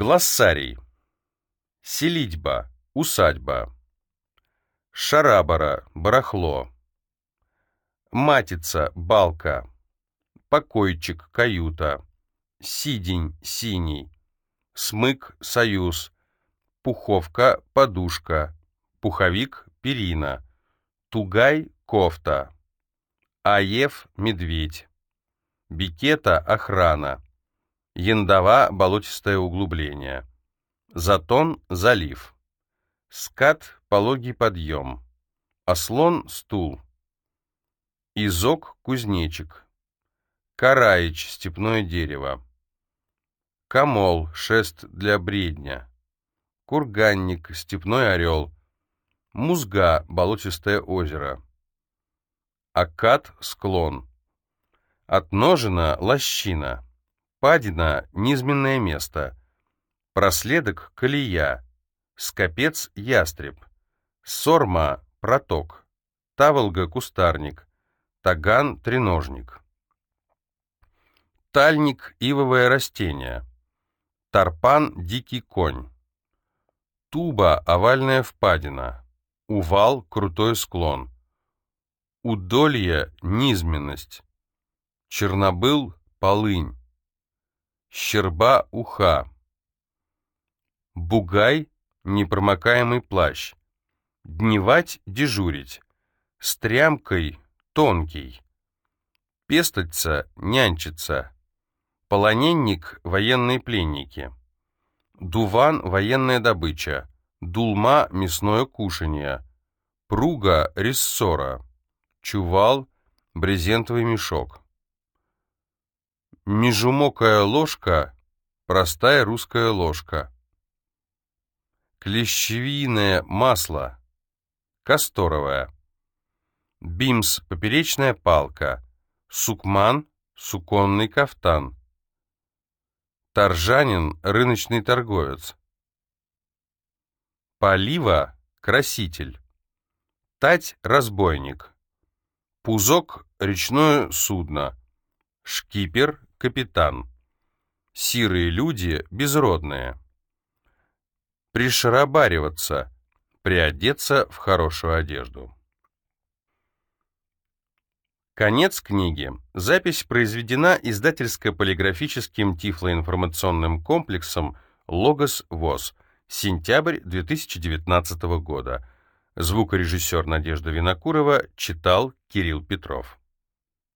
Глоссарий. Селитьба, усадьба. Шарабара, барахло. Матица, балка. Покойчик, каюта. Сидень, синий. Смык, союз. Пуховка, подушка. Пуховик, перина. Тугай, кофта. Аев, медведь. Бикета, охрана. Яндова – болотистое углубление. Затон – залив. Скат – пологий подъем. Ослон – стул. Изок – кузнечик. Караич – степное дерево. Камол – шест для бредня. Курганник – степной орел. Музга – болотистое озеро. Акад – склон. Отножина – лощина. Падина — низменное место. Проследок — колея. Скопец — ястреб. Сорма — проток. Таволга — кустарник. Таган — треножник. Тальник — ивовое растение. Тарпан — дикий конь. Туба — овальная впадина. Увал — крутой склон. Удолье — низменность. Чернобыл — полынь. Щерба уха. Бугай — непромокаемый плащ. Дневать — дежурить. Стрямкой — тонкий. Пестаться — нянчиться. Полоненник — военные пленники. Дуван — военная добыча. Дулма — мясное кушанье. Пруга — рессора. Чувал — брезентовый мешок. Межумокая ложка – простая русская ложка. Клещевиное масло – касторовое. Бимс – поперечная палка. Сукман – суконный кафтан. Торжанин – рыночный торговец. Полива – краситель. Тать – разбойник. Пузок – речное судно. Шкипер капитан. Сирые люди безродные. Пришарабариваться, приодеться в хорошую одежду. Конец книги. Запись произведена издательско-полиграфическим тифлоинформационным комплексом «Логос ВОЗ». Сентябрь 2019 года. Звукорежиссер Надежда Винокурова читал Кирилл Петров.